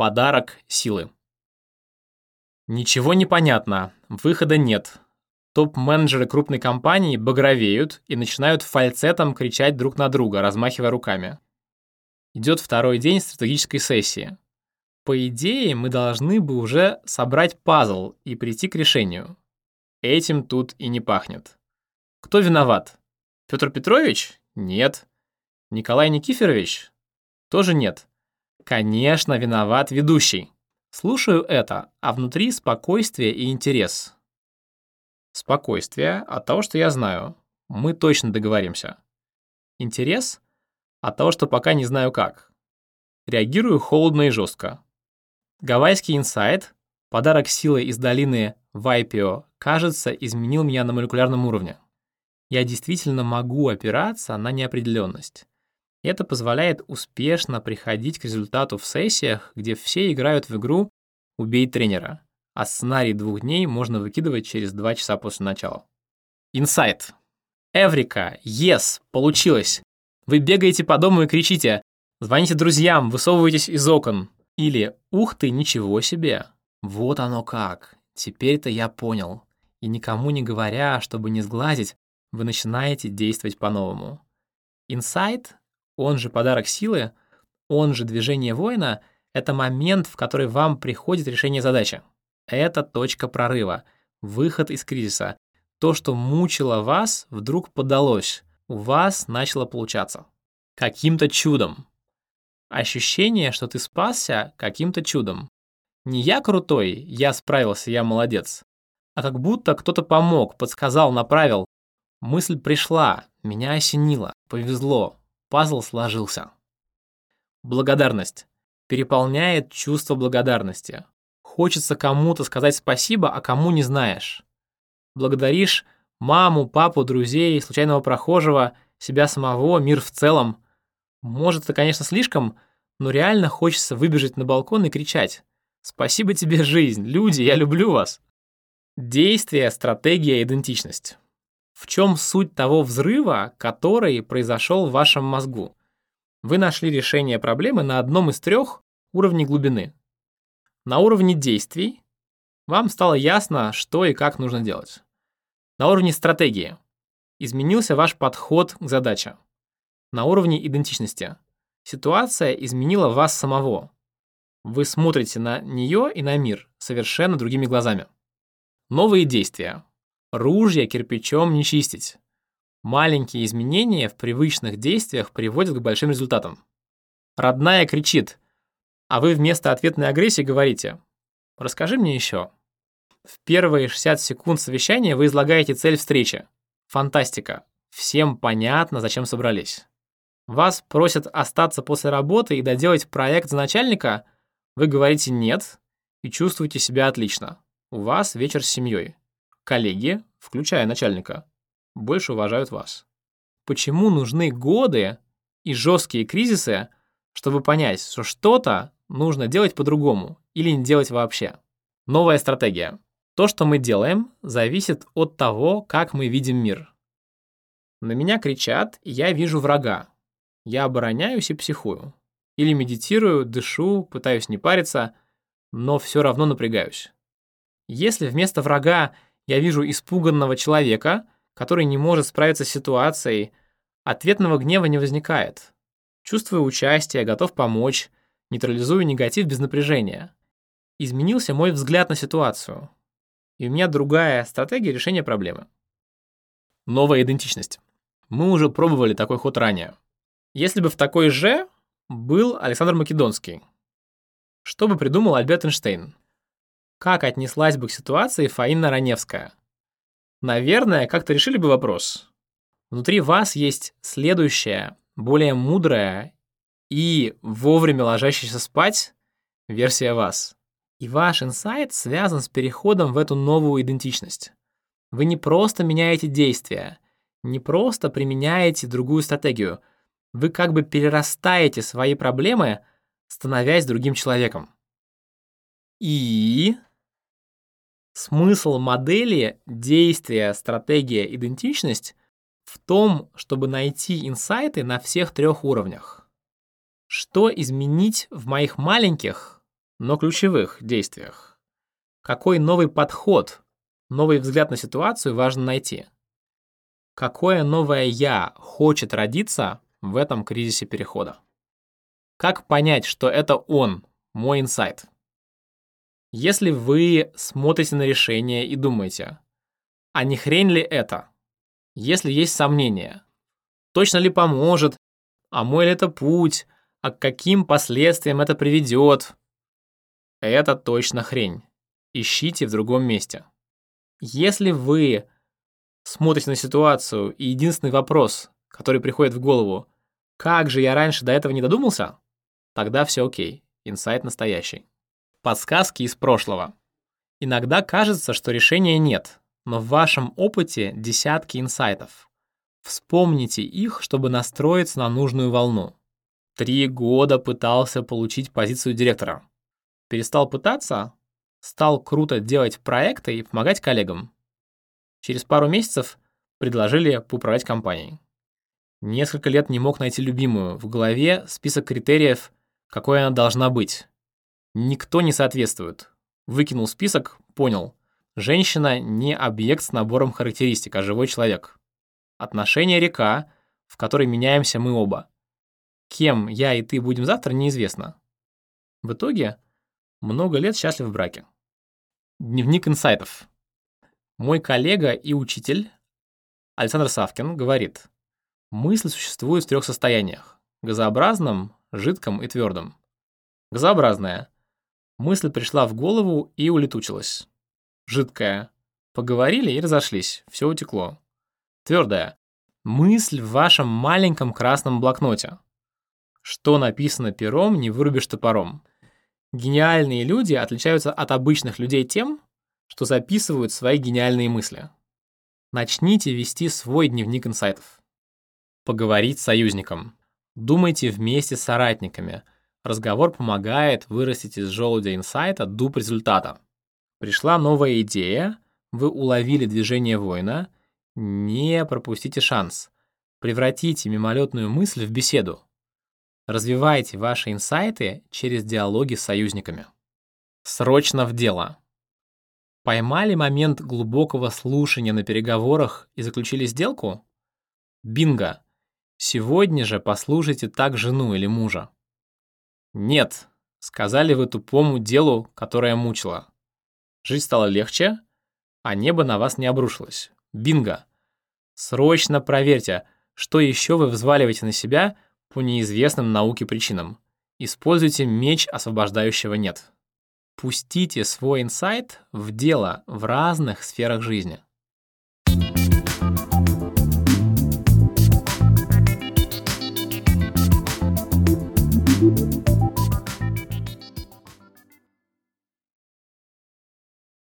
Подарок силы. Ничего не понятно, выхода нет. Топ-менеджеры крупной компании багровеют и начинают фальцетом кричать друг на друга, размахивая руками. Идет второй день стратегической сессии. По идее, мы должны бы уже собрать пазл и прийти к решению. Этим тут и не пахнет. Кто виноват? Петр Петрович? Нет. Николай Никифорович? Тоже нет. Конечно, виноват ведущий. Слушаю это, а внутри спокойствие и интерес. Спокойствие от того, что я знаю. Мы точно договоримся. Интерес от того, что пока не знаю как. Реагирую холодно и жестко. Гавайский инсайт, подарок силы из долины Вайпио, кажется, изменил меня на молекулярном уровне. Я действительно могу опираться на неопределенность. Это позволяет успешно приходить к результату в сессиях, где все играют в игру «Убей тренера», а сценарий двух дней можно выкидывать через два часа после начала. Инсайт. Эврика, yes, получилось. Вы бегаете по дому и кричите, звоните друзьям, высовываетесь из окон. Или «Ух ты, ничего себе! Вот оно как! Теперь-то я понял». И никому не говоря, чтобы не сглазить, вы начинаете действовать по-новому. Инсайт он же подарок силы, он же движение воина — это момент, в который вам приходит решение задачи. Это точка прорыва, выход из кризиса. То, что мучило вас, вдруг подалось. У вас начало получаться. Каким-то чудом. Ощущение, что ты спасся каким-то чудом. Не я крутой, я справился, я молодец. А как будто кто-то помог, подсказал, направил. Мысль пришла, меня осенило, повезло, Пазл сложился. Благодарность. Переполняет чувство благодарности. Хочется кому-то сказать спасибо, а кому не знаешь. Благодаришь маму, папу, друзей, случайного прохожего, себя самого, мир в целом. Может, это, конечно, слишком, но реально хочется выбежать на балкон и кричать «Спасибо тебе, жизнь! Люди, я люблю вас!» Действие, стратегия, идентичность. В чем суть того взрыва, который произошел в вашем мозгу? Вы нашли решение проблемы на одном из трех уровней глубины. На уровне действий вам стало ясно, что и как нужно делать. На уровне стратегии изменился ваш подход к задаче. На уровне идентичности ситуация изменила вас самого. Вы смотрите на нее и на мир совершенно другими глазами. Новые действия. Ружья кирпичом не чистить. Маленькие изменения в привычных действиях приводят к большим результатам. Родная кричит, а вы вместо ответной агрессии говорите «Расскажи мне еще». В первые 60 секунд совещания вы излагаете цель встречи. Фантастика. Всем понятно, зачем собрались. Вас просят остаться после работы и доделать проект за начальника, вы говорите «нет» и чувствуете себя отлично. У вас вечер с семьей. Коллеги, включая начальника, больше уважают вас. Почему нужны годы и жесткие кризисы, чтобы понять, что что-то нужно делать по-другому или не делать вообще? Новая стратегия. То, что мы делаем, зависит от того, как мы видим мир. На меня кричат, и я вижу врага. Я обороняюсь и психую. Или медитирую, дышу, пытаюсь не париться, но все равно напрягаюсь. Если вместо врага я вижу испуганного человека, который не может справиться с ситуацией, ответного гнева не возникает. Чувствую участие, готов помочь, нейтрализую негатив без напряжения. Изменился мой взгляд на ситуацию. И у меня другая стратегия решения проблемы. Новая идентичность. Мы уже пробовали такой ход ранее. Если бы в такой же был Александр Македонский, что бы придумал Альберт Эйнштейн? Как отнеслась бы к ситуации Фаина Раневская? Наверное, как-то решили бы вопрос. Внутри вас есть следующая, более мудрая и вовремя ложащаяся спать версия вас. И ваш инсайт связан с переходом в эту новую идентичность. Вы не просто меняете действия, не просто применяете другую стратегию. Вы как бы перерастаете свои проблемы, становясь другим человеком. И Смысл модели действия, стратегия, идентичность в том, чтобы найти инсайты на всех трех уровнях. Что изменить в моих маленьких, но ключевых действиях. Какой новый подход, новый взгляд на ситуацию важно найти? Какое новое «я» хочет родиться в этом кризисе перехода? Как понять, что это он, мой инсайт? Если вы смотрите на решение и думаете, а не хрень ли это? Если есть сомнения, точно ли поможет, а мой ли это путь, а к каким последствиям это приведет? Это точно хрень. Ищите в другом месте. Если вы смотрите на ситуацию, и единственный вопрос, который приходит в голову, как же я раньше до этого не додумался, тогда все окей, инсайт настоящий. Подсказки из прошлого. Иногда кажется, что решения нет, но в вашем опыте десятки инсайтов. Вспомните их, чтобы настроиться на нужную волну. Три года пытался получить позицию директора. Перестал пытаться, стал круто делать проекты и помогать коллегам. Через пару месяцев предложили поуправлять компанией. Несколько лет не мог найти любимую. В голове список критериев, какой она должна быть. Никто не соответствует. Выкинул список, понял. Женщина не объект с набором характеристик, а живой человек. Отношения река, в которой меняемся мы оба. Кем я и ты будем завтра, неизвестно. В итоге много лет счастлив в браке. Дневник инсайтов. Мой коллега и учитель Александр Савкин говорит, мысль существует в трех состояниях – газообразном, жидком и твердом. Газообразная. Мысль пришла в голову и улетучилась. Жидкая. Поговорили и разошлись, все утекло. Твердая. Мысль в вашем маленьком красном блокноте. Что написано пером, не вырубишь топором. Гениальные люди отличаются от обычных людей тем, что записывают свои гениальные мысли. Начните вести свой дневник инсайтов. Поговорить с союзником. Думайте вместе с соратниками. Разговор помогает вырастить из желудя инсайта дуб результата. Пришла новая идея, вы уловили движение воина, не пропустите шанс. Превратите мимолетную мысль в беседу. Развивайте ваши инсайты через диалоги с союзниками. Срочно в дело. Поймали момент глубокого слушания на переговорах и заключили сделку? Бинго! Сегодня же послушайте так жену или мужа. Нет, сказали вы тупому делу, которое мучило. Жить стало легче, а небо на вас не обрушилось. Бинго! Срочно проверьте, что еще вы взваливаете на себя по неизвестным науке причинам. Используйте меч освобождающего нет. Пустите свой инсайт в дело в разных сферах жизни.